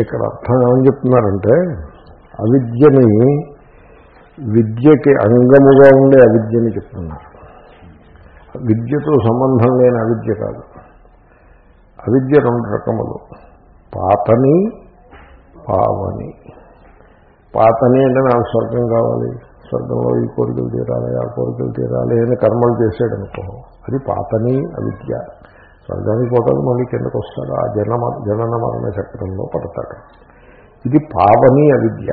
ఇక్కడ అర్థం ఏమని చెప్తున్నారంటే అవిద్యని విద్యకి అంగముగా ఉండే అవిద్యని చెప్తున్నారు. విద్యతో సంబంధం లేని అవిద్య కాదు. అవిద్య రెండు రకములు. పాతని పావని. పాతని అంటే నాకు స్వర్గం కావాలి. స్వర్గంలో ఈ కోరికలు తీరాలి ఆ కోరికలు తీరాలి అని కర్మలు చేసాడు అనుకో అది పాతని అవిద్య. స్వర్గానికి పోతాడు మళ్ళీ కిందకు వస్తాడు. ఆ జనమ జనన మరణ చక్రంలో పడతాడు. ఇది పావనీయ విద్య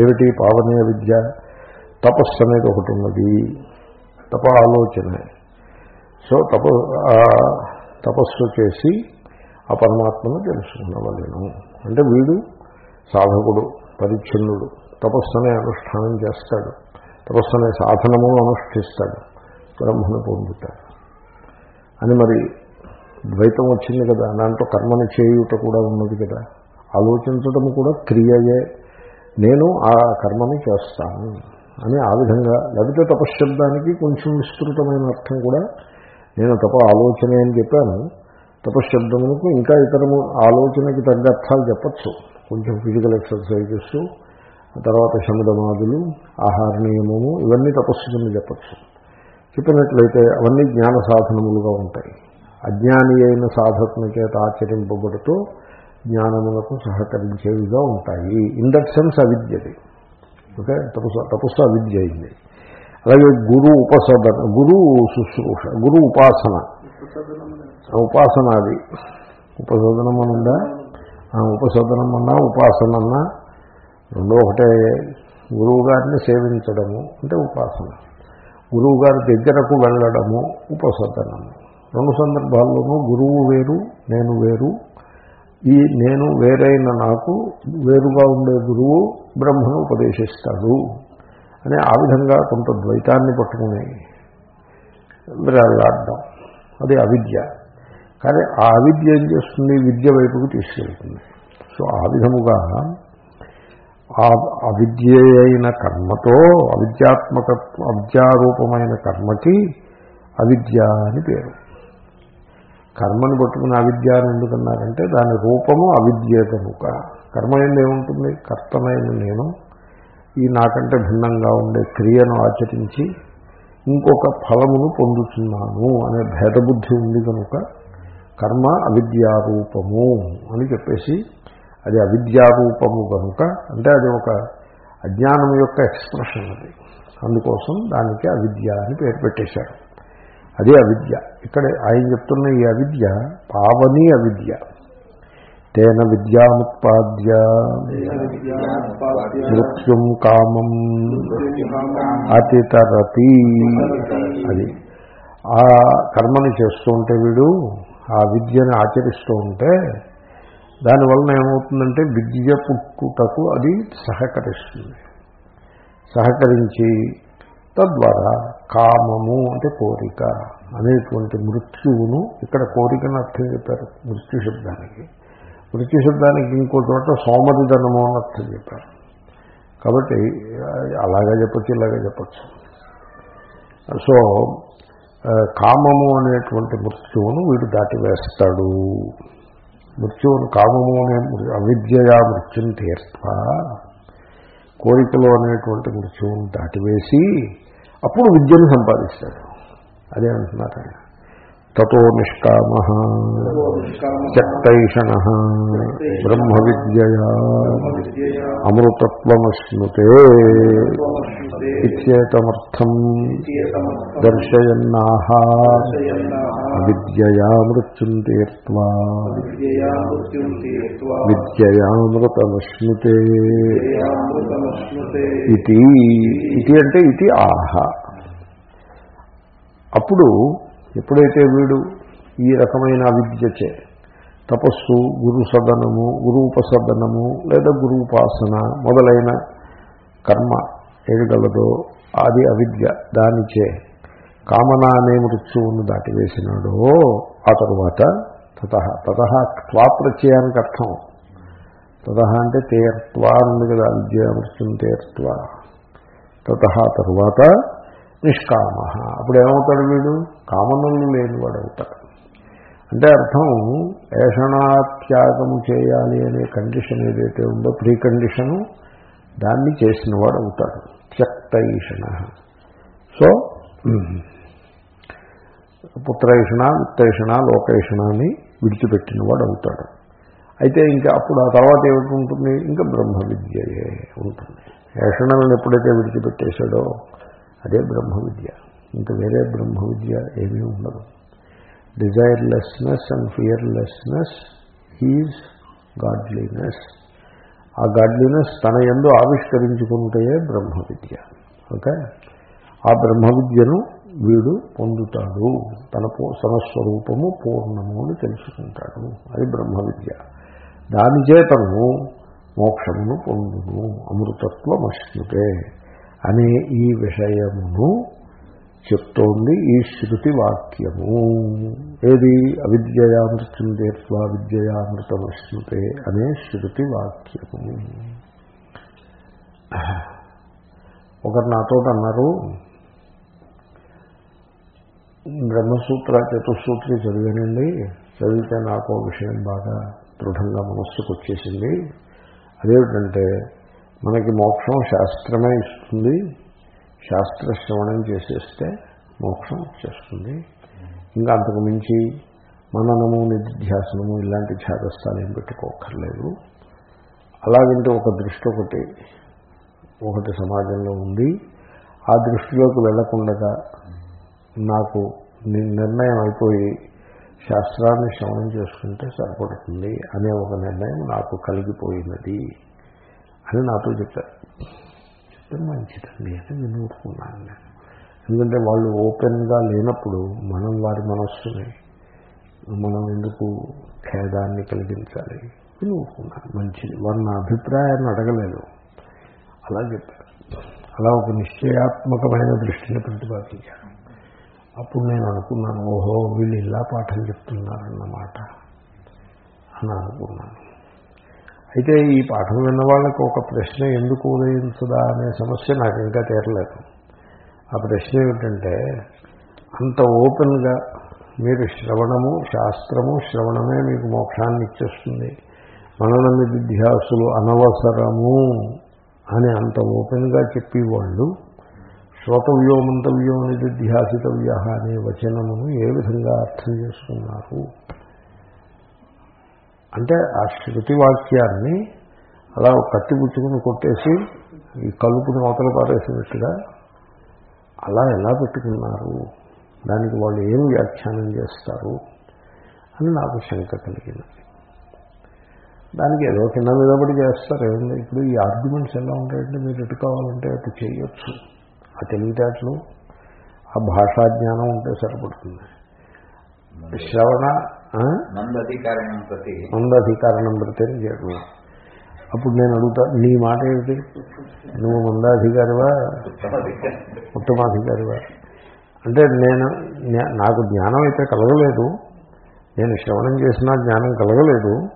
ఏమిటి పావనీయ విద్య తపస్సు అనేది ఒకటి ఉన్నది. తప ఆలోచన సో తప తపస్సు చేసి ఆ పరమాత్మను తెలుసుకున్నవలను అంటే వీడు సాధకుడు పరిచ్ఛిన్నుడు. తపస్సు అనే అనుష్ఠానం చేస్తాడు. తపస్సు అనే సాధనము అనుష్ఠిస్తాడు. బ్రహ్మను పొందుతాడు. అని మరి ద్వైతం వచ్చింది కదా దాంట్లో కర్మను చేయుట కూడా ఉన్నది కదా. ఆలోచించడం కూడా క్రియయే. నేను ఆ కర్మని చేస్తాను అని ఆ విధంగా లేకపోతే తపశ్శబ్దానికి కొంచెం విస్తృతమైన అర్థం కూడా నేను తప ఆలోచనే అని చెప్పాను. తపశ్శబ్దమునకు ఇంకా ఇతరము ఆలోచనకి తగ్గ అర్థాలు చెప్పచ్చు. కొంచెం ఫిజికల్ ఎక్సర్సైజెస్ తర్వాత శమదమాదులు ఆహార నియమము ఇవన్నీ తపస్సు కింద చెప్పచ్చు. చెప్పినట్లయితే అవన్నీ జ్ఞాన సాధనములుగా ఉంటాయి. అజ్ఞాని అయిన సాధకుని చేత ఆచరింపబడుతూ జ్ఞానములకు సహకరించేవిగా ఉంటాయి. ఇన్ దట్ సెన్స్ అవిద్యది. ఓకే? తపస్సు తపస్సు అవిద్య అయింది అలాగే గురు ఉపసదన గురు శుశ్రూష గురు ఉపాసన. ఉపాసన అది. ఉపసదనం అనుందా ఉపసదనం అన్నా ఉపాసన అన్నా రెండో ఒకటే గురువు గారిని సేవించడము అంటే ఉపాసన. గురువు గారి దగ్గరకు వెళ్ళడము ఉపసదనము. రెండు సందర్భాల్లోనూ గురువు వేరు నేను వేరు. ఈ నేను వేరైన నాకు వేరుగా ఉండే గురువు బ్రహ్మను ఉపదేశిస్తాడు అని ఆ విధంగా కొంత ద్వైతాన్ని పట్టుకుని విరాళ్ళాడడం అది అవిద్య. కానీ ఆ అవిద్య ఏం చేస్తుంది? విద్య వైపుకు తీసుకెళ్తుంది. సో ఆ విధముగా ఆ అవిద్య అయిన కర్మతో అవిద్యాత్మక అవిద్యారూపమైన కర్మకి అవిద్య అని పేరు. కర్మను పట్టుకుని అవిద్య అని ఎందుకన్నారంటే దాని రూపము అవిద్య కనుక కర్మ ఏంది ఏముంటుంది? కర్తనైన నేను. ఈ నాకంటే భిన్నంగా ఉండే క్రియను ఆచరించి ఇంకొక ఫలమును పొందుతున్నాను అనే భేదబుద్ధి ఉంది కనుక కర్మ అవిద్యారూపము అని చెప్పేసి అది అవిద్యారూపము కనుక అంటే అది ఒక అజ్ఞానం యొక్క ఎక్స్ప్రెషన్ అది. అందుకోసం దానికి అవిద్య అని పేరు పెట్టేశారు. అదే అవిద్య. ఇక్కడ ఆయన చెప్తున్న ఈ అవిద్య పావని అవిద్య. తేన విద్యాముత్పాద్య. మృత్యుం కామం అతితరతి. అది. ఆ కర్మని చేస్తూ ఉంటే వీడు ఆ విద్యను ఆచరిస్తూ ఉంటే దానివలన ఏమవుతుందంటే విద్య పుట్టుటకు అది సహకరిస్తుంది. సహకరించి తద్వారా కామము అంటే కోరిక అనేటువంటి మృత్యువును ఇక్కడ కోరికను అర్థం చెప్పారు మృత్యు శబ్దానికి. మృత్యు శబ్దానికి ఇంకో చోట సోమరిధనము అని అర్థం చెప్పారు. కాబట్టి అలాగే చెప్పచ్చు ఇలాగే చెప్పచ్చు. సో కామము అనేటువంటి మృత్యువును వీడు దాటివేస్తాడు. మృత్యువును కామము అనే అవిద్యయా మృత్యుని తీర్ప కోరికలు అనేటువంటి మృత్యువును దాటివేసి అప్పుడు విద్యను సంపాదిస్తాడు. అదే అంటున్నారు ఆయన తతో నిష్కామ త్యక్తైషణ బ్రహ్మ విద్యయా అమృతత్వమశ్నుతే ఇత్యేతమర్థం దర్శయన్నాహ విద్యయా మృత్యుం తీర్త్వా విద్యయామృతమశ్నుతే ఇది ఇది అంటే ఇది ఆహ. అప్పుడు ఎప్పుడైతే వీడు ఈ రకమైన అవిద్యచే తపస్సు గురు సదనము గురూపసదనము లేదా గురూపాసన మొదలైన కర్మ ఏది గలదో అది అవిద్య. దానిచే కామన అనే మృత్యువును దాటివేసినాడో ఆ తరువాత తత తత త్వా ప్రత్యయానికి అర్థం. తత అంటే తీర్త్వా ఉంది కదా అవిద్య మృత్యుం తీర్త్వా. తత తరువాత నిష్కామ అప్పుడు ఏమవుతాడు వీడు? కామనలు లేనివాడు అవుతాడు అంటే అర్థం ఏషణాత్యాగం చేయాలి అనే కండిషన్ ఏదైతే ఉందో ప్రీ కండిషను దాన్ని చేసిన వాడు అవుతాడు త్యక్త ఈషణ సో పుత్రైషణ విత్తైషణ లోకైషణ అని విడిచిపెట్టిన వాడు అవుతాడు అయితే ఇంకా అప్పుడు ఆ తర్వాత ఏమిటి ఉంటుంది ఇంకా బ్రహ్మ విద్యయే ఉంటుంది ఏషణలను ఎప్పుడైతే విడిచిపెట్టేశాడో అదే బ్రహ్మ విద్య ఇంకా వేరే బ్రహ్మ విద్య ఏమీ ఉండదు. Desirelessness and fearlessness is godliness ఆ గాడ్లీనెస్ తన ఎందు ఆవిష్కరించుకుంటే బ్రహ్మ విద్య ఓకే ఆ బ్రహ్మ విద్యను వీడు పొందుతాడు. తన సమస్వరూపము పూర్ణము అని తెలుసుకుంటాడు. అది బ్రహ్మ విద్య దాని చేతను మోక్షమును పొందును. అమృతత్వమశ్నుతే. అనే ఈ విషయమును చెప్తోంది ఈ శృతి వాక్యము. ఏది? అవిద్యయామృతం మృత్యుం విద్యయామృతం విద్యయా అనే శృతి వాక్యము. ఒకరు నాతో అన్నారు బ్రహ్మసూత్ర చతుస్సూత్రి చదివానండి. చదివితే నాకు విషయం బాగా దృఢంగా మనస్సుకు వచ్చేసింది అదేమిటంటే మనకి మోక్షం శాస్త్రమే ఇస్తుంది. శాస్త్రశ్రవణం చేసేస్తే మోక్షం వచ్చేస్తుంది. ఇంకా అంతకు మించి మననము నిధ్యాసనము ఇలాంటి ఛాదస్థాలు ఏం పెట్టుకోకర్లేదు అలాగంటే ఒక దృష్టి ఒకటి ఒకటి సమాజంలో ఉంది. ఆ దృష్టిలోకి వెళ్ళకుండా నాకు నిర్ణయం అయిపోయి శాస్త్రాన్ని శ్రవణం చేసుకుంటే సరిపడుతుంది అనే ఒక నిర్ణయం నాకు కలిగిపోయినది అని నాతో చెప్పారు. చెప్తే మంచిదండి అని వినుకున్నాను నేను. ఎందుకంటే వాళ్ళు ఓపెన్గా లేనప్పుడు మనం వారి మనస్సుని మనం ఎందుకు ఖేదాన్ని కలిగించాలి వినుకున్నాను మంచిది. వారు నా అభిప్రాయాన్ని అడగలేదు. అలా చెప్పారు. అలా ఒక నిశ్చయాత్మకమైన దృష్టిని ప్రతిపాదించారు. అప్పుడు నేను అనుకున్నాను ఓహో వీళ్ళు ఇలా పాఠం చెప్తున్నారన్నమాట అని అనుకున్నాను. అయితే ఈ పాఠం విన్న వాళ్ళకి ఒక ప్రశ్న ఎందుకు ఉదయించదా అనే సమస్య నాకు ఇంకా తీరలేదు. ఆ ప్రశ్న ఏమిటంటే అంత ఓపెన్గా మీరు శ్రవణము శాస్త్రము శ్రవణమే మీకు మోక్షాన్ని ఇచ్చేస్తుంది. మనన విద్యాసులు అనవసరము అని అంత ఓపెన్గా చెప్పేవాళ్ళు శ్రోతవ్యో మంతవ్యో నిధిధ్యాసితవ్య అనే వచనమును ఏ విధంగా అర్థం చేసుకున్నారు? అంటే ఆ శృతి వాక్యాన్ని అలా కట్టిపుచ్చుకుని కొట్టేసి ఈ కలుపుని అవతల పారేసినట్టుగా అలా ఎలా పెట్టుకున్నారు? దానికి వాళ్ళు ఏం వ్యాఖ్యానం చేస్తారు? అని నాకు శంక కలిగినది దానికి ఏదో కింద మీద పడి చేస్తారు. ఏముంది? ఇప్పుడు ఈ ఆర్గ్యుమెంట్స్ ఎలా ఉంటాయంటే మీరు ఎటు కావాలంటే అటు చేయొచ్చు. ఆ తెలివితేటలు ఆ భాషా జ్ఞానం ఉంటే సరిపడుతుంది. శ్రవణ మందధికారణం ప్రతి. మందాధికారణం ప్రతి అని చేయడం అప్పుడు నేను అడుగుతా నీ మాట ఏమిటి? నువ్వు మందాధికారివా? ఉత్తమాధికారివా? అంటే నేను నాకు జ్ఞానం అయితే కలగలేదు. నేను శ్రవణం చేసినా జ్ఞానం కలగలేదు.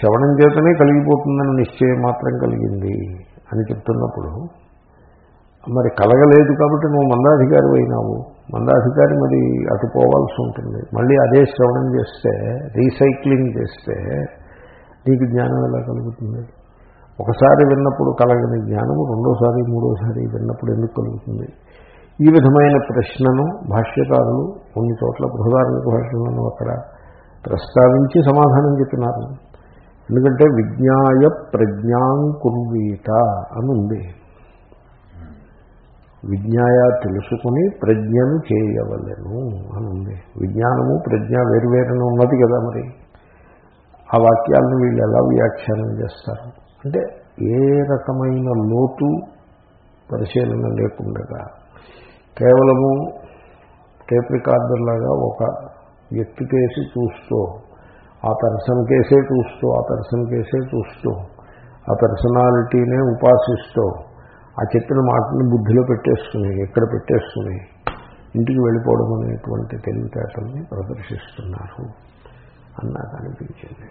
శ్రవణం చేతనే కలిగిపోతుందని నిశ్చయం మాత్రం కలిగింది అని చెప్తున్నప్పుడు మరి కలగలేదు కాబట్టి నువ్వు మందాధికారి అయినావు మందాధికారి మరి అటు పోవాల్సి ఉంటుంది. మళ్ళీ అదే శ్రవణం చేస్తే రీసైక్లింగ్ చేస్తే నీకు జ్ఞానం ఎలా కలుగుతుంది? ఒకసారి విన్నప్పుడు కలగని జ్ఞానము రెండోసారి మూడోసారి విన్నప్పుడు ఎందుకు కలుగుతుంది? ఈ విధమైన ప్రశ్నను భాష్యకారులు కొన్ని చోట్ల బృహదార్మిక భాషలను అక్కడ ప్రస్తావించి సమాధానం చెప్పినారు. ఎందుకంటే విజ్ఞాయ ప్రజ్ఞాంకుర్వీత అని ఉంది విజ్ఞాయ తెలుసుకుని ప్రజ్ఞను చేయవలను అని ఉంది. విజ్ఞానము ప్రజ్ఞ వేరువేరును ఉన్నది కదా మరి. ఆ వాక్యాలను వీళ్ళు ఎలా వ్యాఖ్యానం చేస్తారు? అంటే ఏ రకమైన లోతు పరిశీలన లేకుండా కేవలము టేప్ రికార్డర్ లాగా ఒక వ్యక్తి కేసి చూస్తూ ఆ పర్సన్ కేసే చూస్తూ ఆ పర్సన్ కేసే చూస్తూ ఆ పర్సనాలిటీనే ఉపాసిస్తూ ఆ చెప్పిన మాటని బుద్ధిలో పెట్టేసుకుని ఎక్కడ పెట్టేసుకుని ఇంటికి వెళ్ళిపోవడం అనేటువంటి తెలివితేటల్ని ప్రదర్శిస్తున్నారు అని అనిపించింది.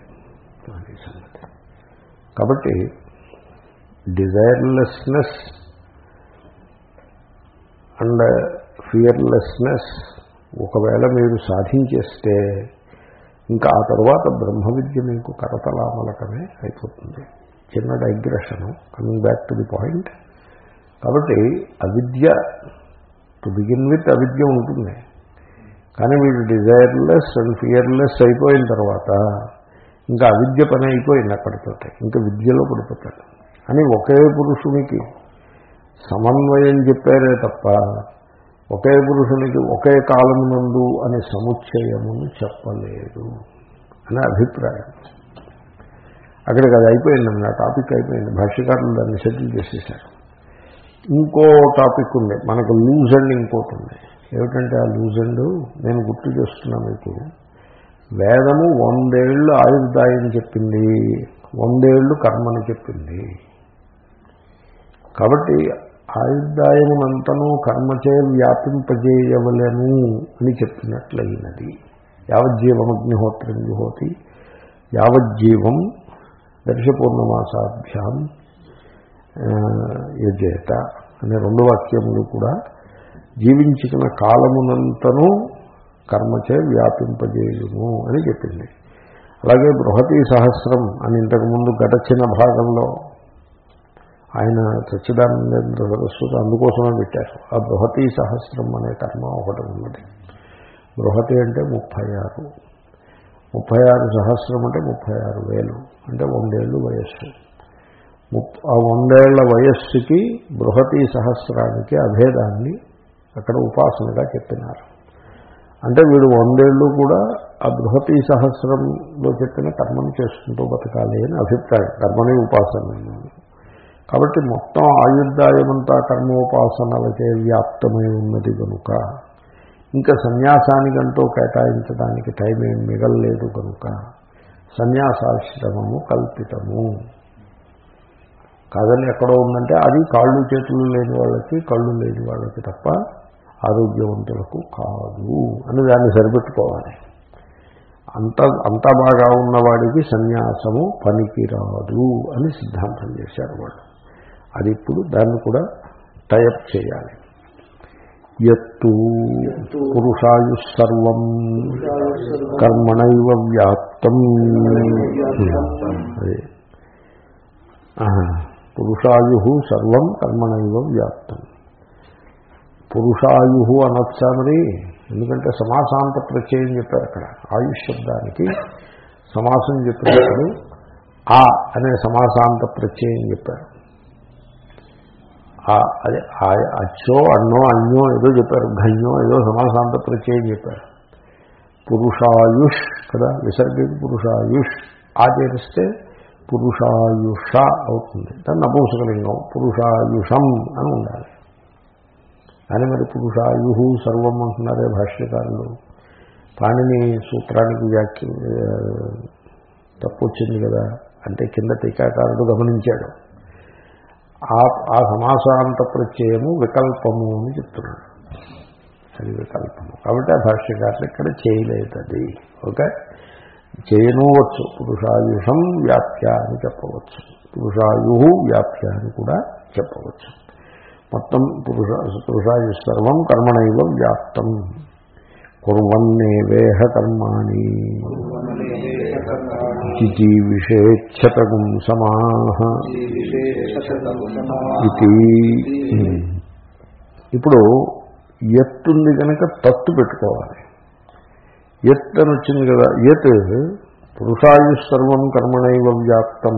అది సంగతి. కాబట్టి డిజైర్లెస్నెస్ అండ్ ఫియర్లెస్నెస్ ఒకవేళ మీరు సాధించేస్తే ఇంకా ఆ తర్వాత బ్రహ్మ విద్య మీకు కరతలామలకమే అయిపోతుంది. చిన్న digression coming back to the point కాబట్టి అవిద్య టు బిగిన్ విత్ అవిద్య ఉంటుంది. కానీ వీడు డిజైర్లెస్ అండ్ ఫియర్లెస్ అయిపోయిన తర్వాత ఇంకా అవిద్య పని అయిపోయింది అక్కడితోటి ఇంకా విద్యలో పడిపోతాడు. అని ఒకే పురుషునికి సమన్వయం చెప్పారే తప్ప ఒకే పురుషునికి ఒకే కాలం నుండు అనే సముచ్చయమును చెప్పలేదు అనే అభిప్రాయం. అక్కడికి అది అయిపోయిందండి ఆ టాపిక్ అయిపోయింది. భాష్యకారులు దాన్ని సెటిల్ చేసేసారు. ఇంకో టాపిక్ ఉంది. మనకు లూజ్ అండ్ ఇంకోటి ఉంది. ఏమిటంటే ఆ లూజ్ అండ్ నేను గుర్తు చేస్తున్నా మీకు. వేదము వందేళ్ళు ఆయుర్దాయం చెప్పింది. వందేళ్ళు కర్మని చెప్పింది. కాబట్టి ఆయుర్దాయమునంతను కర్మచే వ్యాపింపజేయవలను అని చెప్పినట్లయినది. యావజ్జీవమగ్నిహోత్రం జుహోతి యావజ్జీవం దర్శపూర్ణమాసాభ్యాం యజేత అనే రెండు వాక్యములు కూడా జీవించిన కాలమునంతను కర్మచే వ్యాపింపజేయుము అని చెప్పింది. అలాగే బృహతి సహస్రం అని ఇంతకుముందు గడచిన భాగంలో ఆయన సచ్చిదానందేంద్ర సరస్వతి అందుకోసమే పెట్టారు. ఆ బృహతి సహస్రం అనే కర్మ ఒకటి ఉన్నది. బృహతి అంటే ముప్పై ఆరు. ముప్పై ఆరు సహస్రం అంటే ముప్పై ఆరు వేలు అంటే వందేళ్ళు వయస్సు. ఆ వందేళ్ళ వయస్సుకి బృహతి సహస్రానికి అభేదాన్ని అక్కడ ఉపాసనగా చెప్పినారు. అంటే వీడు వందేళ్ళు కూడా ఆ బృహతి సహస్రంలో చెప్పిన కర్మను చేసుకుంటూ బతకాలి అని అభిప్రాయం కర్మని ఉపాసన. కాబట్టి మొత్తం ఆయుర్దాయమంతా కర్మోపాసనలకే వ్యాప్తమై ఉన్నది కనుక ఇంకా సన్యాసానికంటూ కేటాయించడానికి టైం ఏం మిగలలేదు కనుక సన్యాసాశ్రమము కల్పితము. కాదని ఎక్కడో ఉందంటే అది కాళ్ళు చేతులు లేని వాళ్ళకి కళ్ళు లేని వాళ్ళకి తప్ప ఆరోగ్యవంతులకు కాదు అని దాన్ని సరిపెట్టుకోవాలి. అంత అంత బాగా ఉన్నవాడికి సన్యాసము పనికిరాదు అని సిద్ధాంతం చేశారు వాళ్ళు. అది ఇప్పుడు దాన్ని కూడా టైప్ చేయాలి. ఎత్తు పురుషాయు సర్వం కర్మణైవ వ్యాప్తం. అదే. పురుషాయు సర్వం కర్మణైవ వ్యాప్తం. పురుషాయు అనొచ్చా మరి ఎందుకంటే సమాసాంత ప్రత్యయం చెప్పారు అక్కడ ఆయుష్ శబ్దానికి సమాసం చెప్పినప్పుడు ఆ అనే సమాసాంత ప్రత్యయం చెప్పారు అదే అచ్చో అన్నో అన్యో ఏదో చెప్పారు ఘన్యో ఏదో సమాసాంత ప్రత్యయం చెప్పారు. పురుషాయుష్ కదా విసర్గకి పురుషాయుష్ ఆచరిస్తే పురుషాయుష అవుతుంది. దాన్ని నపూంసకలింగం పురుషాయుషం అని ఉండాలి. కానీ మరి పురుషాయు సర్వం అంటున్నారే భాష్యకారులు. పాణిని సూత్రానికి వ్యాఖ్య తప్పు వచ్చింది కదా అంటే కింద టీకాకారుడు గమనించాడు. ఆ ఆ సమాసాంత ప్రత్యయము వికల్పము అని చెప్తున్నాడు. అది వికల్పము. కాబట్టి ఆ భాష్యకారులు ఇక్కడ చేయలేదు అది ఓకే? చేయనవచ్చు. పురుషాయుషం వ్యాప్య అని చెప్పవచ్చు. పురుషాయు వ్యాప్య అని కూడా చెప్పవచ్చు. మొత్తం పురుష పురుషాయు సర్వం కర్మణైవ వ్యాప్తం. కుర్వన్నేవేహ కర్మాణి. జిజీవిషేచ్ఛతగుం సమాహ. ఇది ఇప్పుడు ఎత్తుంది కనుక తత్తు పెట్టుకోవాలి. ఎత్ అని వచ్చింది కదా ఎత్ పురుషాయు సర్వం కర్మణైవ వ్యాప్తం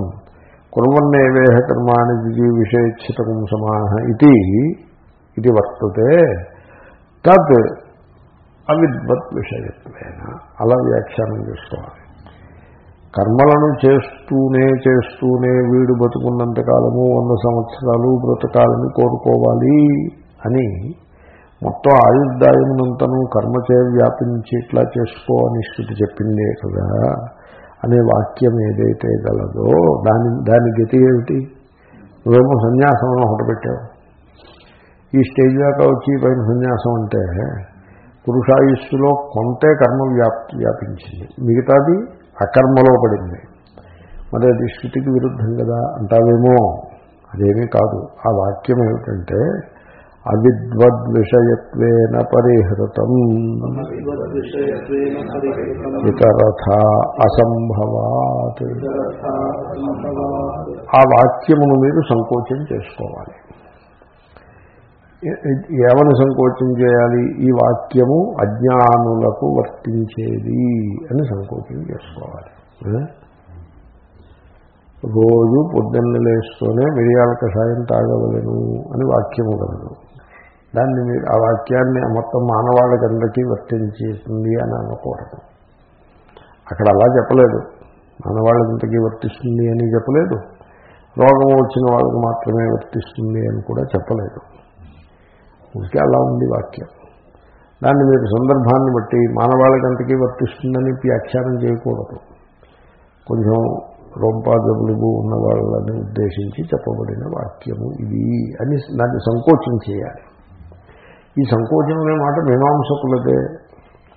కుర్వన్నేవేహ కర్మాణి దిగి విషేచ్ఛితం సమాహ ఇది ఇది వర్తతే తత్ అవిద్వత్ విషయత్వేన అలా వ్యాఖ్యానం చేసుకోవాలి. కర్మలను చేస్తూనే చేస్తూనే వీడు బతుకున్నంతకాలము వంద సంవత్సరాలు బ్రతకాలని కోరుకోవాలి అని మొత్తం ఆయుర్దాయమునంతను కర్మచే వ్యాపించి ఇట్లా చేసుకో అని శృతి చెప్పిందే కదా అనే వాక్యం ఏదైతే గలదో దాని దాని గతి ఏమిటి? నువ్వేమో సన్యాసం ఒకటి పెట్టావు. ఈ స్టేజ్ దాకా వచ్చి పైన సన్యాసం అంటే పురుషాయుస్సులో కొంతే కర్మ వ్యాప్ వ్యాపించింది. మిగతాది అకర్మలో పడింది. మరి అది శృతికి విరుద్ధం కదా అంటావేమో? అదేమీ కాదు. ఆ వాక్యం ఏమిటంటే అవిద్వద్విషయత్వేన పరిహృతం. విషయత్వేన పరిహృతం ఇతరథ అసంభవాత్. ఆ వాక్యమును మీరు సంకోచం చేసుకోవాలి. ఏమని సంకోచం చేయాలి? ఈ వాక్యము అజ్ఞానులకు వర్తించేది అని సంకోచం చేసుకోవాలి. రోజు పొద్దున్న లేస్తూనే మిరియాల కషాయం తాగవలను అని వాక్యము కలదు. దాన్ని మీరు ఆ వాక్యాన్ని మొత్తం మానవాళికందరికీ వర్తించేస్తుంది అని అనకూడదు అక్కడ అలా చెప్పలేదు. మానవాళికంతకీ వర్తిస్తుంది అని చెప్పలేదు. రోగం వచ్చిన వాళ్ళకి మాత్రమే వర్తిస్తుంది అని కూడా చెప్పలేదు. ఊరికే అలా ఉంది వాక్యం. దాన్ని మీరు సందర్భాన్ని బట్టి మానవాళికంతకీ వర్తిస్తుందని వ్యాఖ్యానం చేయకూడదు. కొంచెం రొంపా జబులుగు ఉన్న వాళ్ళని ఉద్దేశించి చెప్పబడిన వాక్యము ఇది అని దాన్ని సంకోచం చేయాలి. ఈ సంకోచం అనే మాట మీమాంసకులదే.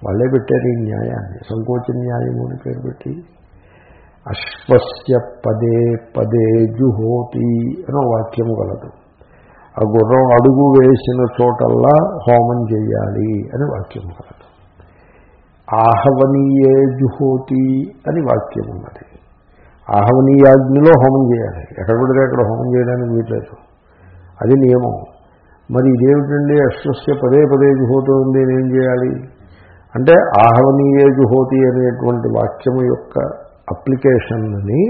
వాళ్ళే పెట్టారు ఈ న్యాయాన్ని. సంకోచ న్యాయము అని పేరు పెట్టి అశ్వస్య పదే పదే జుహోతి అనే వాక్యము కలదు ఆ గుర్రం అడుగు వేసిన చోటల్లా హోమం చేయాలి అని వాక్యం కలదు ఆహవనీయే జుహోతి అని వాక్యం ఉన్నది ఆహవనీయాగ్నిలో హోమం చేయాలి. ఎక్కడ పడితే అక్కడ హోమం చేయడానికి వీట్లేదు అది నియమం. మరి ఇదేమిటండి అశ్వస్య పదే పదే జుహోతి ఉంది నేనేం చేయాలి? అంటే ఆహవనీయే జుహోతి అనేటువంటి వాక్యము యొక్క అప్లికేషన్ని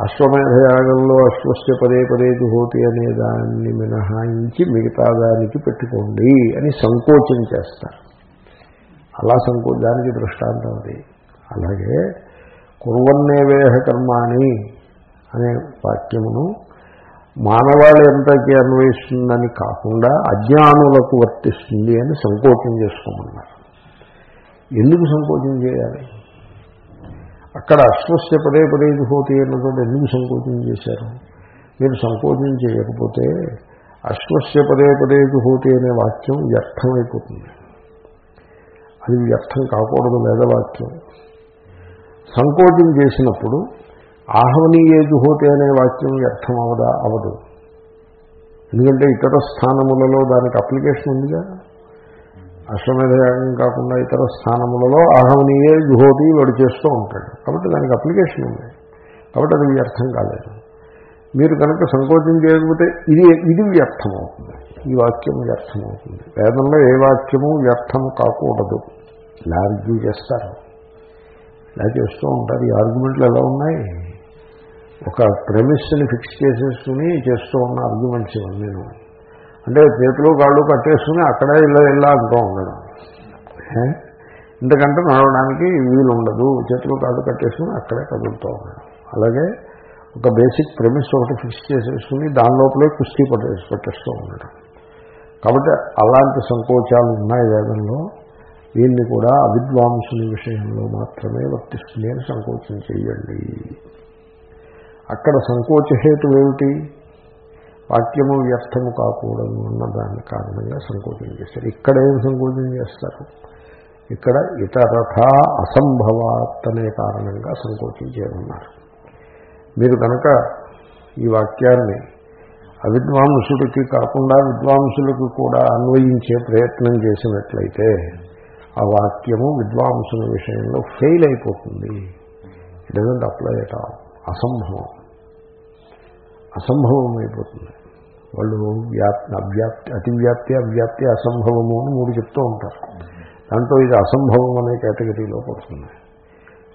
అశ్వమేధయాగంలో అశ్వస్య పదే పదే జుహోతి అనే దాన్ని మినహాయించి మిగతా దానికి పెట్టుకోండి అని సంకోచం చేస్తారు. అలా సంకో దానికి దృష్టాంతం అది. అలాగే కుర్వన్నేవేహ కర్మాణి అనే వాక్యమును మానవాళి ఎంతకి అన్వయిస్తుందని కాకుండా అజ్ఞానులకు వర్తిస్తుంది అని సంకోచం చేసుకోమన్నారు. ఎందుకు సంకోచం చేయాలి? అక్కడ అశ్వస్య పదే పదే హోతి అన్నతోటి ఎందుకు సంకోచం చేశారు? మీరు సంకోచం చేయకపోతే అశ్వస్య పదే పదే హోతి అనే వాక్యం వ్యర్థమైపోతుంది. అది వ్యర్థం కాకూడదు వేదవాక్యం. సంకోచం చేసినప్పుడు ఆహ్వనీయే జుహోతి అనే వాక్యం వ్యర్థం అవదా. అవదు ఎందుకంటే ఇతర స్థానములలో దానికి అప్లికేషన్ ఉందిగా. అశ్వమేధయాగం కాకుండా ఇతర స్థానములలో ఆహ్వనీయే జుహోతి వాడు చేస్తూ ఉంటాడు. కాబట్టి దానికి అప్లికేషన్ ఉంది. కాబట్టి అది వ్యర్థం కాలేదు. మీరు కనుక సంకోచం చేయకపోతే ఇది ఇది వ్యర్థం అవుతుంది ఈ వాక్యం వ్యర్థం అవుతుంది వేదంలో ఏ వాక్యము వ్యర్థం కాకూడదు. ఇలా ఆర్గ్యూ చేస్తారు. ఇలా చేస్తూ ఉంటారు. ఈ ఆర్గ్యుమెంట్లు ఎలా ఉన్నాయి? ఒక ప్రెమిస్ని ఫిక్స్ చేసేసుకుని చేస్తూ ఉన్న ఆర్గ్యుమెంట్స్ ఇవన్నీ నేను అంటే చేతులు కాళ్ళు కట్టేసుకుని అక్కడే ఇలా ఇలా అంటూ ఉండడం. ఎందుకంటే నడవడానికి వీలు ఉండదు. చేతులు కాళ్ళు కట్టేసుకుని అక్కడే కదులుతూ ఉండడం. అలాగే ఒక బేసిక్ ప్రెమిస్ ఒకటి ఫిక్స్ చేసేసుకుని దాని లోపలే కుస్తీ పట్టేసి పట్టేస్తూ ఉండడం. కాబట్టి అలాంటి సంకోచాలు ఉన్నాయి వేదంలో. దీన్ని కూడా అవిద్వాంసుని విషయంలో మాత్రమే వర్తిస్తుంది అని సంకోచం చేయండి అక్కడ సంకోచహేతు ఏమిటి? వాక్యము వ్యర్థము కాకూడదు అన్న దాని కారణంగా సంకోచం చేశారు. ఇక్కడ ఏం సంకోచం చేస్తారు? ఇక్కడ ఇతరథ అసంభవాత్ అనే కారణంగా సంకోచం చేయమన్నారు. మీరు కనుక ఈ వాక్యాన్ని అవిద్వాంసుడికి కాకుండా విద్వాంసులకు కూడా అన్వయించే ప్రయత్నం చేసినట్లయితే ఆ వాక్యము విద్వాంసుల విషయంలో ఫెయిల్ అయిపోతుంది. It doesn't apply at all అసంభవం. అసంభవం అయిపోతుంది. వాళ్ళు వ్యాప్తి అవ్యాప్తి అతివ్యాప్తి అవ్యాప్తి అసంభవము అని మూడు చెప్తూ ఉంటారు. దాంట్లో ఇది అసంభవం అనే కేటగిరీలో పడుతుంది.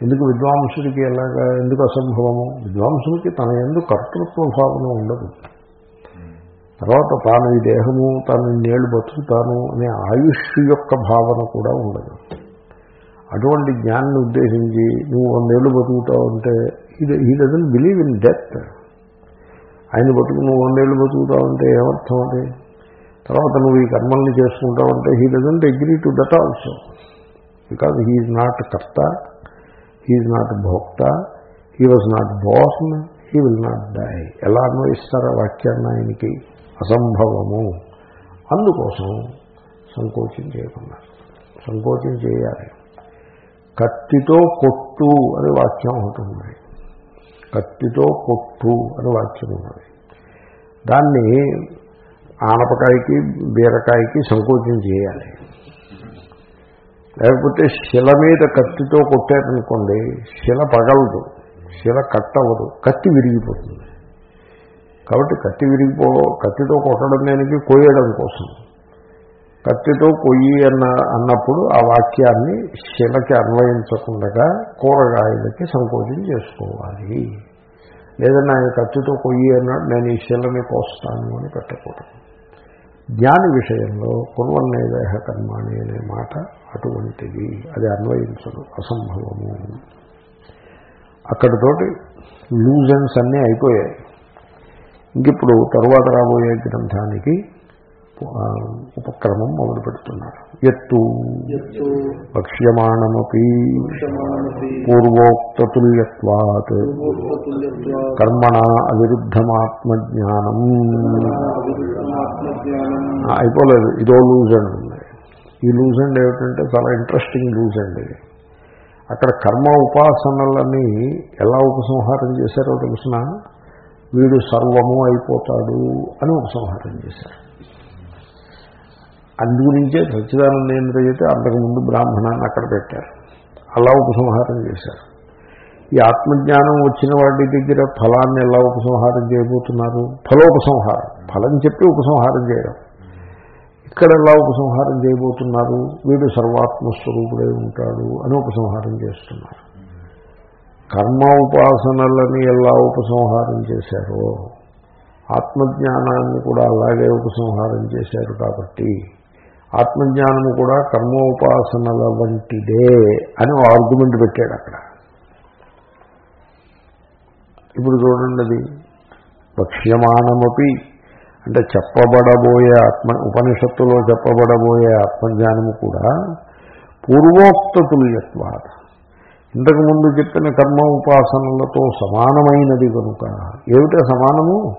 ఎందుకు విద్వాంసుడికి ఎలాగా ఎందుకు అసంభవము? విద్వాంసుడికి తన ఎందు కర్తృత్వ భావన ఉండదు. తర్వాత తాను ఈ దేహము తాను నేళ్ళు బతుకుతాను అనే ఆయుష్ యొక్క భావన కూడా ఉండదు. అటువంటి జ్ఞానాన్ని ఉద్దేశించి నువ్వు వందేళ్ళు బతుకుతావు అంటే ఈ డజన్ బిలీవ్ ఇన్ డెత్ ఆయన బతుకు నువ్వు వందేళ్ళు బతుకుతావు అంటే ఏమర్థం అది? తర్వాత నువ్వు ఈ కర్మల్ని చేసుకుంటావు అంటే he doesn't agree to that also because he's not కర్త హీఈ్ నాట్ భోక్త he was not born he will not die ఎలా అన్వయిస్తారా వాక్యాన్ని ఆయనకి? అసంభవము. అందుకోసం సంకోచం చేయకుండా సంకోచం చేయాలి. కత్తితో కొట్టు అనే వాక్యం ఉంటుంది కత్తితో కొట్టు అనే వాక్యం ఉన్నది. దాన్ని ఆనపకాయకి బీరకాయకి సంకోచం చేయాలి. లేకపోతే శిల మీద కత్తితో కొట్టారనుకోండి శిల పగలదు శిల కట్టవదు కత్తి విరిగిపోతుంది. కాబట్టి కత్తి విరిగిపో కత్తితో కొట్టడం దానికి? కోయడం కోసం. కత్తితో కొయ్యి అన్న అన్నప్పుడు ఆ వాక్యాన్ని శిలకి అన్వయించకుండా కూరగాయలకి సంకోచం చేసుకోవాలి. లేదన్నా ఆయన కత్తితో కొయ్యి అన్నాడు నేను ఈ శిలని కోస్తాను అని పెట్టకూడదు. జ్ఞాని విషయంలో కుర్వన్నేదేహ కర్మాణి అనే మాట అటువంటిది. అది అన్వయించదు అసంభవము. అక్కడితోటి లూజన్స్ అన్నీ అయిపోయాయి. ఇంకిప్పుడు తరువాత రాబోయే గ్రంథానికి ఉపక్రమం మొదలు పెడుతున్నారు. ఎత్తు పూర్వోక్తతుల్యత్వాత్ పూర్వోక్తతుల్యత్వాత్ కర్మణ అవిరుద్ధమాత్మజ్ఞానం. అయిపోలేదు. ఇదో లూజ్ అండ్ ఉంది. ఈ లూజ్ అండ్ ఏమిటంటే చాలా ఇంట్రెస్టింగ్ లూజ్ అండ్ ఇది. అక్కడ కర్మ ఉపాసనలని ఎలా ఉపసంహారం చేశారో తెలుసిన? వీడు సర్వము అయిపోతాడు అని ఉపసంహారం చేశారు. అందు గురించే సచ్చిదానందేంద్ర అయితే అంతకుముందు బ్రాహ్మణాన్ని అక్కడ పెట్టారు. అలా ఉపసంహారం చేశారు. ఈ ఆత్మజ్ఞానం వచ్చిన వాటి దగ్గర ఫలాన్ని ఎలా ఉపసంహారం చేయబోతున్నారు? ఫలోపసంహారం. ఫలం చెప్పి ఉపసంహారం చేయడం. ఇక్కడ ఎలా ఉపసంహారం చేయబోతున్నారు? వీడు సర్వాత్మస్వరూపుడై ఉంటాడు అని ఉపసంహారం చేస్తున్నారు. కర్మ ఉపాసనలని ఎలా ఉపసంహారం చేశారో ఆత్మజ్ఞానాన్ని కూడా అలాగే ఉపసంహారం చేశారు కాబట్టి ఆత్మజ్ఞానము కూడా కర్మోపాసనల వంటిదే అని ఆర్గ్యుమెంట్ పెట్టాడు అక్కడ. ఇప్పుడు చూడండి అది. వక్ష్యమానమపి అంటే చెప్పబడబోయే ఆత్మ ఉపనిషత్తులో చెప్పబడబోయే ఆత్మజ్ఞానము కూడా పూర్వోక్త తుల్యత్వాత ఇంతకుముందు చెప్పిన కర్మ ఉపాసనలతో సమానమైనది కనుక ఏమిటో సమానము?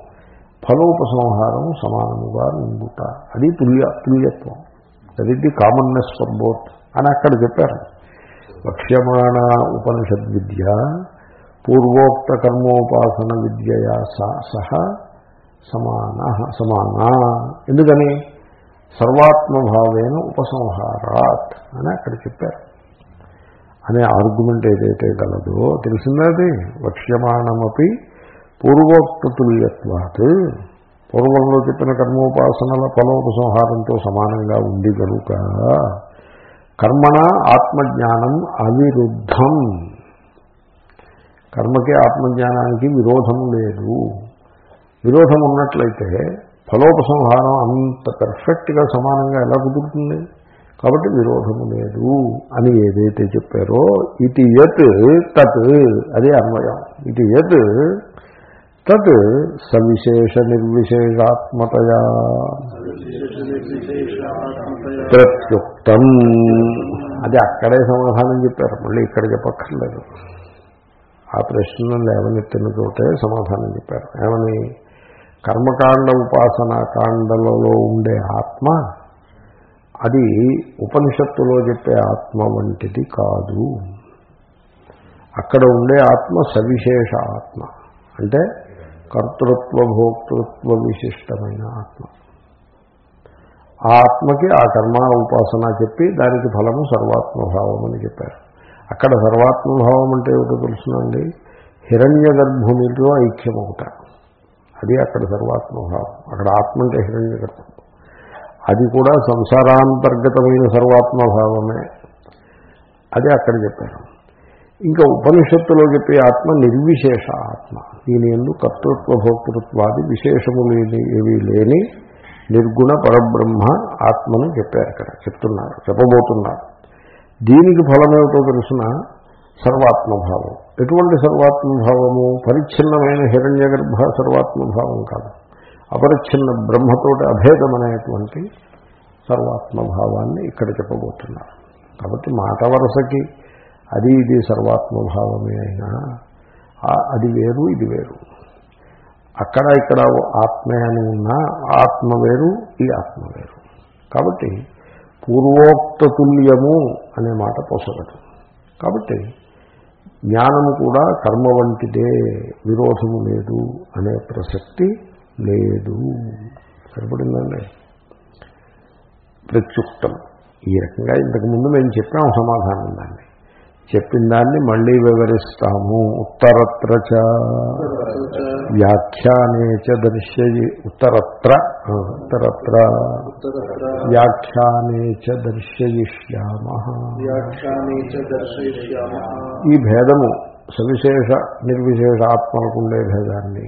ఫలోపసంహారము సమానముగా ఉండుట అది తుల్య తుల్యత్వం. That is the commonness for both అని అక్కడ చెప్పారు. వక్ష్యమాణ ఉపనిషద్ విద్య పూర్వోక్త కర్మోపాసన విద్యయా సహ సమాన సమానా. ఎందుకని? సర్వాత్మభావేన ఉపసంహారాత్ అని అక్కడ చెప్పారు. అనే ఆర్గ్యుమెంట్ ఏదైతే గలదో తెలిసిందది వక్ష్యమాణమపి పూర్వోక్తతుల్యత్వాత్. పూర్వంలో చెప్పిన కర్మోపాసనల ఫలోపసంహారంతో సమానంగా ఉంది కనుక కర్మణ ఆత్మజ్ఞానం అవిరుద్ధం. కర్మకి ఆత్మజ్ఞానానికి విరోధం లేదు. విరోధం ఉన్నట్లయితే ఫలోపసంహారం అంత పెర్ఫెక్ట్గా సమానంగా ఎలా కుదురుతుంది? కాబట్టి విరోధము లేదు అని ఏదైతే చెప్పారో ఇది యత్ తత్ అదే అన్వయం. ఇది యత్ తత్ సవిశేష నిర్విశేషాత్మతయా ప్రత్యుక్తం. అది అక్కడే సమాధానం చెప్పారు. మళ్ళీ ఇక్కడ చెప్పక్కర్లేదు. ఆ ప్రశ్నను లేవనెత్తిన చోటే సమాధానం చెప్పారు. ఏమని? కర్మకాండ ఉపాసనా కాండలలో ఉండే ఆత్మ అది ఉపనిషత్తులో చెప్పే ఆత్మ వంటిది కాదు. అక్కడ ఉండే ఆత్మ సవిశేష ఆత్మ. అంటే కర్తృత్వ భోక్తృత్వ విశిష్టమైన ఆత్మ. ఆ ఆత్మకి ఆ కర్మ ఉపాసన చెప్పి దానికి ఫలము సర్వాత్మభావం అని చెప్పారు. అక్కడ సర్వాత్మభావం అంటే ఏమిటో తెలుసునండి? హిరణ్య గర్భునిలో ఐక్యం ఒకట అది అక్కడ సర్వాత్మభావం. అక్కడ ఆత్మ అంటే హిరణ్య గర్భం అది కూడా సంసారాంతర్గతమైన సర్వాత్మభావమే. అది అక్కడ చెప్పారు. ఇంకా ఉపనిషత్తులో చెప్పే ఆత్మ నిర్విశేష ఆత్మ. దీని ఎందు కర్తృత్వ భోక్తృత్వాది విశేషము లేని ఏవి లేని నిర్గుణ పరబ్రహ్మ ఆత్మను చెప్పారు ఇక్కడ చెప్తున్నారు చెప్పబోతున్నారు. దీనికి ఫలమేమిటో తెలిసిన సర్వాత్మభావం. ఎటువంటి సర్వాత్మభావము? పరిచ్ఛిన్నమైన హిరణ్య గర్భ సర్వాత్మభావం కాదు. అపరిచ్ఛిన్న బ్రహ్మతోటి అభేదమనేటువంటి సర్వాత్మభావాన్ని ఇక్కడ చెప్పబోతున్నారు. కాబట్టి మాట వరుసకి అది ఇది సర్వాత్మభావమే అయినా ఆ- అది వేరు ఇది వేరు. అక్కడ ఇక్కడ ఆత్మే అని ఉన్నా ఆత్మ వేరు ఈ ఆత్మ వేరు. కాబట్టి పూర్వోక్త తుల్యము అనే మాట పొసగదు. కాబట్టి జ్ఞానము కూడా కర్మ వంటిదే విరోధము లేదు అనే ప్రసక్తి లేదు. సరిపడిందండి? ప్రత్యుక్తం. ఈ రకంగా ఇంతకుముందు మేము చెప్పాము సమాధానం దాన్ని. చెప్పిన దాన్ని మళ్ళీ వివరిస్తాము. ఉత్తరత్ర వ్యాఖ్యానే చ దర్శయి. ఉత్తరత్ర. ఉత్తరత్ర. వ్యాఖ్యానే చ దర్శయిష్యామः ఈ భేదము సవిశేష నిర్విశేష ఆత్మలకు ఉండే భేదాన్ని.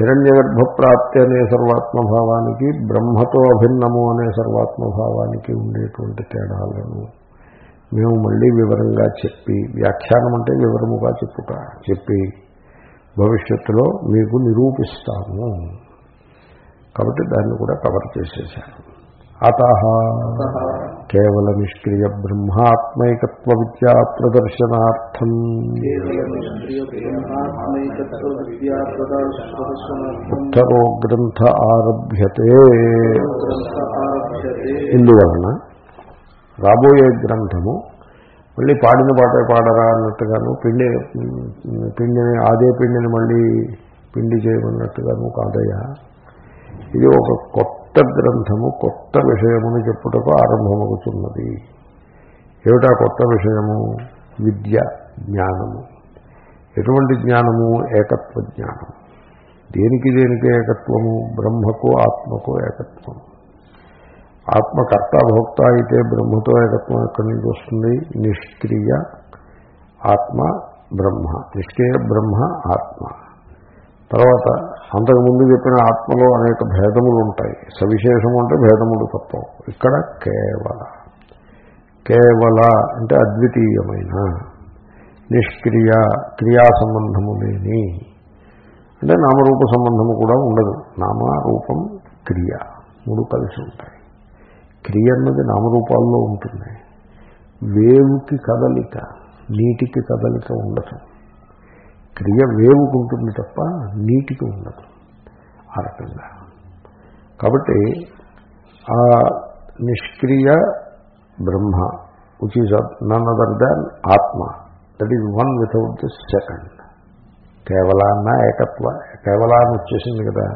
హిరణ్య గర్భప్రాప్తి అనే సర్వాత్మభావానికి బ్రహ్మతో అభిన్నము అనే సర్వాత్మభావానికి ఉండేటువంటి తేడాలను మేము మళ్ళీ వివరంగా చెప్పి వ్యాఖ్యానం అంటే వివరముగా చెప్పుట చెప్పి భవిష్యత్తులో మీకు నిరూపిస్తాము. కాబట్టి దాన్ని కూడా కవర్ చేసేశాను అత కేవల నిష్క్రియ బ్రహ్మాత్మైకత్వ విద్యా ప్రదర్శనార్థం. ఉత్తరో గ్రంథ ఆరభ్యతే. గ్రంథ ఆరభ్యతే. ఇందువలన రాబోయే గ్రంథము మళ్ళీ పాడిన పాటే పాడరా అన్నట్టుగాను పిండి పిండిని అదే పిండిని మళ్ళీ పిండి చేయమన్నట్టుగాను కాదయ్యా. ఇది ఒక కొత్త గ్రంథము కొత్త విషయమును చెప్పుటకు ఆరంభమవుతున్నది. ఏమిటా కొత్త విషయము? విద్య జ్ఞానము. ఎటువంటి జ్ఞానము? ఏకత్వ జ్ఞానం దేనికి దేనికి ఏకత్వము? బ్రహ్మకు ఆత్మకు ఏకత్వము. ఆత్మకర్త భోక్త అయితే బ్రహ్మతో ఏకత్వం ఎక్కడి నుంచి వస్తుంది? నిష్క్రియ ఆత్మ బ్రహ్మ. నిష్క్రియ బ్రహ్మ ఆత్మ. తర్వాత అంతకుముందు చెప్పిన ఆత్మలో అనేక భేదములు ఉంటాయి. సవిశేషము అంటే భేదములు తప్ప ఇక్కడ కేవల. కేవల అంటే అద్వితీయమైన. నిష్క్రియ క్రియా సంబంధము లేని. అంటే నామరూప సంబంధము కూడా ఉండదు. నామరూపం క్రియ. మూడు కలిసి ఉంటాయి. క్రియ అన్నది నామరూపాల్లో ఉంటుంది. వేవుకి కదలిక నీటికి కదలిక ఉండదు. క్రియ వేవుకు ఉంటుంది తప్ప నీటికి ఉండదు. ఆ రకంగా. కాబట్టి ఆ నిష్క్రియ బ్రహ్మ which is none other than ఆత్మ that is one without the second కేవలాన్న ఏకత్వ కేవలాన్ని వచ్చేసింది కదా.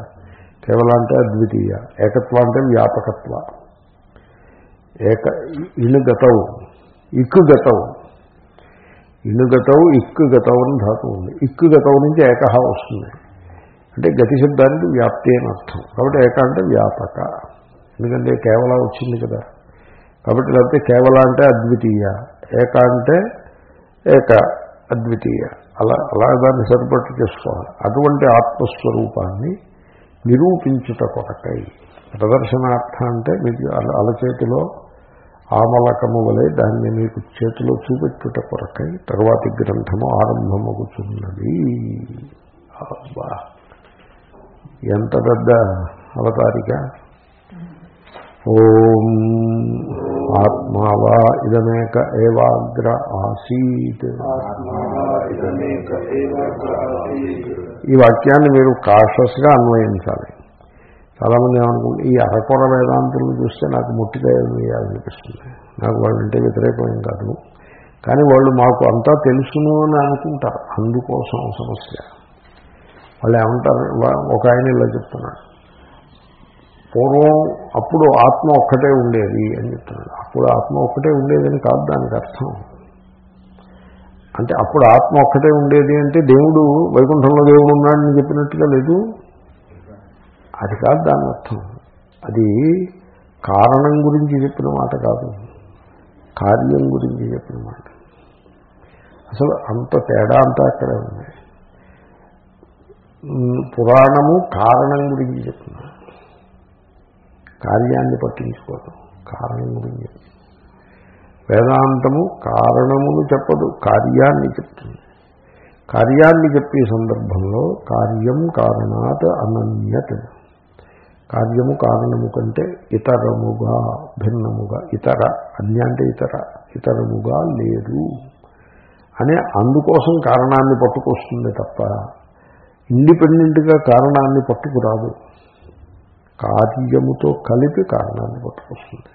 కేవల అంటే అద్వితీయ ఏకత్వ అంటే వ్యాపకత్వ. ఏక ఇణుగతవు ఇక్కుగతవు ఇణుగతవు ఇక్కుగతవు అని ధాతు ఉంది. ఇక్కుగతవు నుంచి ఏకహ వస్తుంది. అంటే గతి శబ్దానికి వ్యాప్తి అని అర్థం. కాబట్టి ఏక అంటే వ్యాపక. ఎందుకంటే కేవల వచ్చింది కదా. కాబట్టి లేకపోతే కేవల అంటే అద్వితీయ. ఏక అంటే ఏక అద్వితీయ. అలా అలా దాన్ని సరిపట్టు చేసుకోవాలి. అటువంటి ఆత్మస్వరూపాన్ని నిరూపించుట కొరకై ప్రదర్శనార్థ అంటే మీకు అల అలచేతిలో ఆమలకము వలె దాన్ని మీకు చేతిలో చూపెట్టుట కొరకై తర్వాతి గ్రంథము ఆరంభమవుతున్నది అబ్బా! ఎంత పెద్ద అవతారిక? ఓం ఆత్మావా ఇదమేక ఏవాగ్ర ఆసీత్. ఇదమేక ఏవాగ్ర ఆసీత్. ఈ వాక్యాన్ని మీరు కాషస్గా అన్వయించాలి. చాలామంది ఏమనుకుంటే ఈ అరకొర వేదాంతులను చూస్తే నాకు ముట్టికాయ అనిపిస్తుంది. నాకు వాళ్ళంటే వ్యతిరేకం కాదు. కానీ వాళ్ళు మాకు అంతా తెలుసును అని అనుకుంటారు అందుకోసం సమస్య. వాళ్ళు ఏమంటారు ఒక ఆయన ఇలా చెప్తున్నాడు పూర్వం అప్పుడు ఆత్మ ఒక్కటే ఉండేది అని చెప్తున్నాడు. అప్పుడు ఆత్మ ఒక్కటే ఉండేదని కాదు దానికి అర్థం. అంటే అప్పుడు ఆత్మ ఒక్కటే ఉండేది అంటే దేవుడు వైకుంఠంలో దేవుడు ఉన్నాడని చెప్పినట్టుగా లేదు. అది కాదు దాని అర్థం. అది కారణం గురించి చెప్పిన మాట కాదు. కార్యం గురించి చెప్పిన మాట. అసలు అంత తేడా అంతా అక్కడే ఉంది. పురాణము కారణం గురించి చెప్తుంది కార్యాన్ని పట్టించుకోదు కారణం గురించి. వేదాంతము కారణమును చెప్పదు కార్యాన్ని చెప్తుంది. కార్యాన్ని చెప్పే సందర్భంలో కార్యం కారణాత్ అనన్యత్. కార్యము కారణము కంటే ఇతరముగా భిన్నముగా. ఇతర అన్య అంటే ఇతర ఇతరముగా లేదు. అనే అందుకోసం కారణాన్ని పట్టుకొస్తుంది తప్ప ఇండిపెండెంట్గా కారణాన్ని పట్టుకురాదు. కార్యముతో కలిపి కారణాన్ని పట్టుకొస్తుంది.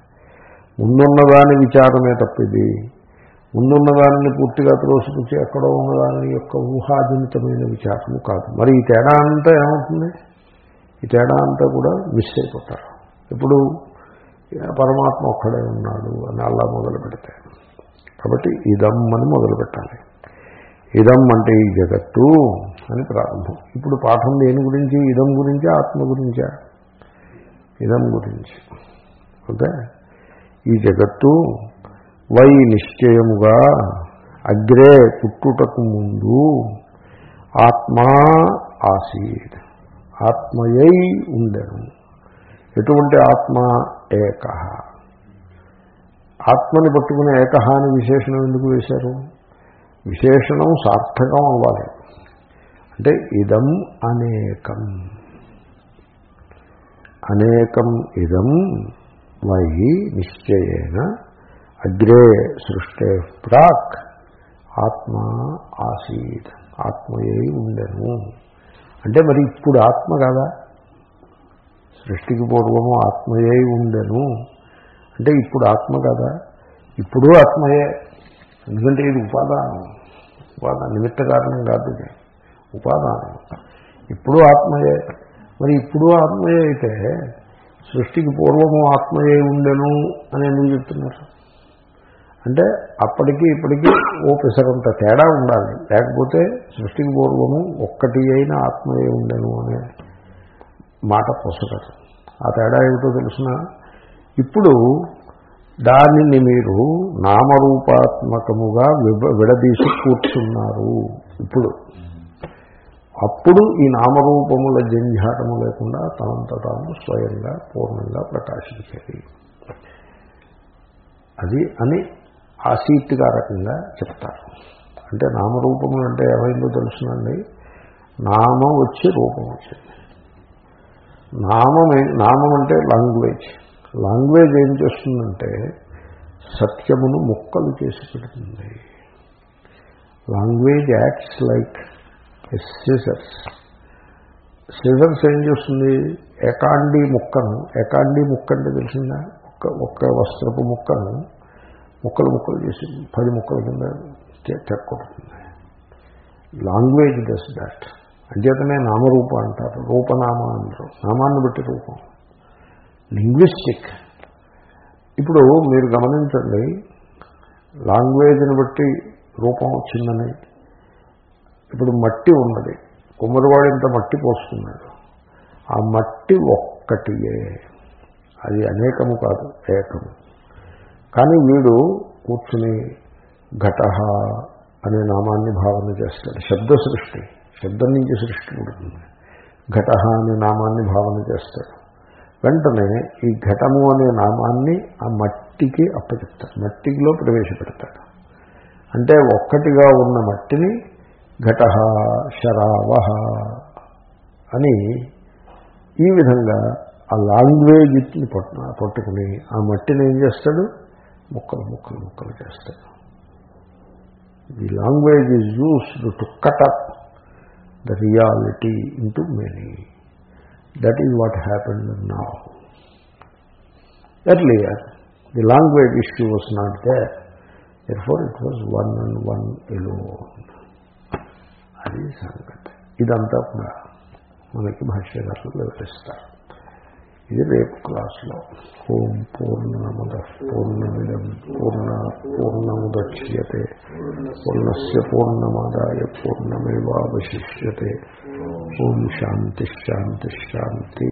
ముందున్నదాని విచారమే తప్పిది. ముందున్నదానిని పూర్తిగా త్రోసిపుచ్చి ఎక్కడో ఉన్నదాని యొక్క ఊహాజనితమైన విచారము కాదు. మరి ఈ తేడా అంతా ఏమవుతుంది? ఈ తేడా అంతా కూడా మిస్ అయిపోతారు. ఇప్పుడు పరమాత్మ ఒక్కడే ఉన్నాడు అని అలా మొదలు పెడితే. కాబట్టి ఇదం అని మొదలు పెట్టాలి. ఇదం అంటే ఈ జగత్తు అని ప్రారంభం. ఇప్పుడు పాఠం దేని గురించి? ఇదం గురించా ఆత్మ గురించా? ఇదం గురించి. ఓకే? ఈ జగత్తు వై నిశ్చయముగా అగ్రే పుట్టుటకు ముందు ఆత్మా ఆసీత్. ఆత్మయై ఉండెను. ఎటువంటి ఆత్మ ఏక? ఆత్మని పట్టుకునే ఏకహ అని విశేషణం ఎందుకు వేశారు? విశేషణం సార్థకం అవ్వాలి. అంటే ఇదం అనేకం. అనేకం ఇదం వై నిశ్చయేన అగ్రే సృష్టే ప్రాక్. ఆత్మ ఆసీత్. ఆత్మయై ఉండెను. అంటే మరి ఇప్పుడు ఆత్మ కదా? సృష్టికి పూర్వము ఆత్మయే ఉండెను. అంటే ఇప్పుడు ఆత్మ కదా? ఇప్పుడు ఆత్మయే. ఎందుకంటే ఇది ఉపాదానం. ఉపాదానం నిమిత్త కారణం కాదు ఇది. ఉపాదానం. ఇప్పుడు ఆత్మయే. మరి ఇప్పుడు ఆత్మయే అయితే సృష్టికి పూర్వము ఆత్మయే ఉండెను అని ఎందుకు చెప్తున్నారు? అంటే అప్పటికి ఇప్పటికీ ఓ పిసరంత తేడా ఉండాలి. లేకపోతే సృష్టికి పూర్వము ఒక్కటి అయిన ఆత్మయే ఉండను అనే మాట పొసగదు. ఆ తేడా ఏమిటో తెలిసిన? ఇప్పుడు దానిని మీరు నామరూపాత్మకముగా విడదీసి కూర్చున్నారు. ఇప్పుడు అప్పుడు ఈ నామరూపముల జంజాటము లేకుండా తనంత తాను స్వయంగా పూర్ణంగా ప్రకాశించేది. అది అని ఆసీట్గా రకంగా చెప్తారు. అంటే నామరూపములు అంటే ఏమైందో తెలుసునండి. నామం వచ్చి రూపం వచ్చింది. నామం నామం అంటే లాంగ్వేజ్. లాంగ్వేజ్ ఏం చేస్తుందంటే సత్యమును ముక్కలు చేసి పెడుతుంది. Language acts like scissors scissors ఏం చేస్తుంది? ఏకాండి ముక్కను ఏకాండి ముక్క అంటే తెలిసిందా? ఒక్క ఒక్క వస్త్రపు ముక్కను ముక్కలు ముక్కలు చేసి పది ముక్కల కింద చెక్కొడుతుంది లాంగ్వేజ్ డస్ దాట్ అంచేతనే నామరూప అంటారు. రూపనామ అంటారు. నామాన్ని బట్టి రూపం. లింగ్విస్టిక్ ఇప్పుడు మీరు గమనించండి లాంగ్వేజ్ని బట్టి రూపం వచ్చిందని. ఇప్పుడు మట్టి ఉన్నది. కుమ్మరివాడు ఇంత మట్టి పోస్తున్నాడు. ఆ మట్టి ఒక్కటియే. అది అనేకము కాదు ఏకము. కానీ వీడు కూర్చుని ఘట అనే నామాన్ని భావన చేస్తాడు. శబ్ద సృష్టి శబ్దం నుంచి సృష్టి పుడుతుంది. ఘట అనే నామాన్ని భావన చేస్తాడు. వెంటనే ఈ ఘటము అనే నామాన్ని ఆ మట్టికి అప్పచెప్తాడు. మట్టిలో ప్రవేశపెడతాడు. అంటే ఒక్కటిగా ఉన్న మట్టిని ఘట శరావ అని ఈ విధంగా ఆ లాంగ్వేజ్ని పట్టు పట్టుకుని ఆ మట్టిని ఏం చేస్తాడు? ముక్కలు ముక్కలు ముక్కలు చేస్తాడు the language is used to cut up the reality into many that is what happened now earlier the language issue was not there before it was one and one alone అది సంగతి ఇదంతా కూడా మనకి భాష్యకారులు వివరిస్తారు ఇది రేపు క్లాస్లో. ఓం పూర్ణముద పూర్ణమిదం పూర్ణ పూర్ణముద్యతే పూర్ణస్ పూర్ణమాదాయ పూర్ణమేవాశిష్యతే ఓం శాంతి శాంతి శాంతి.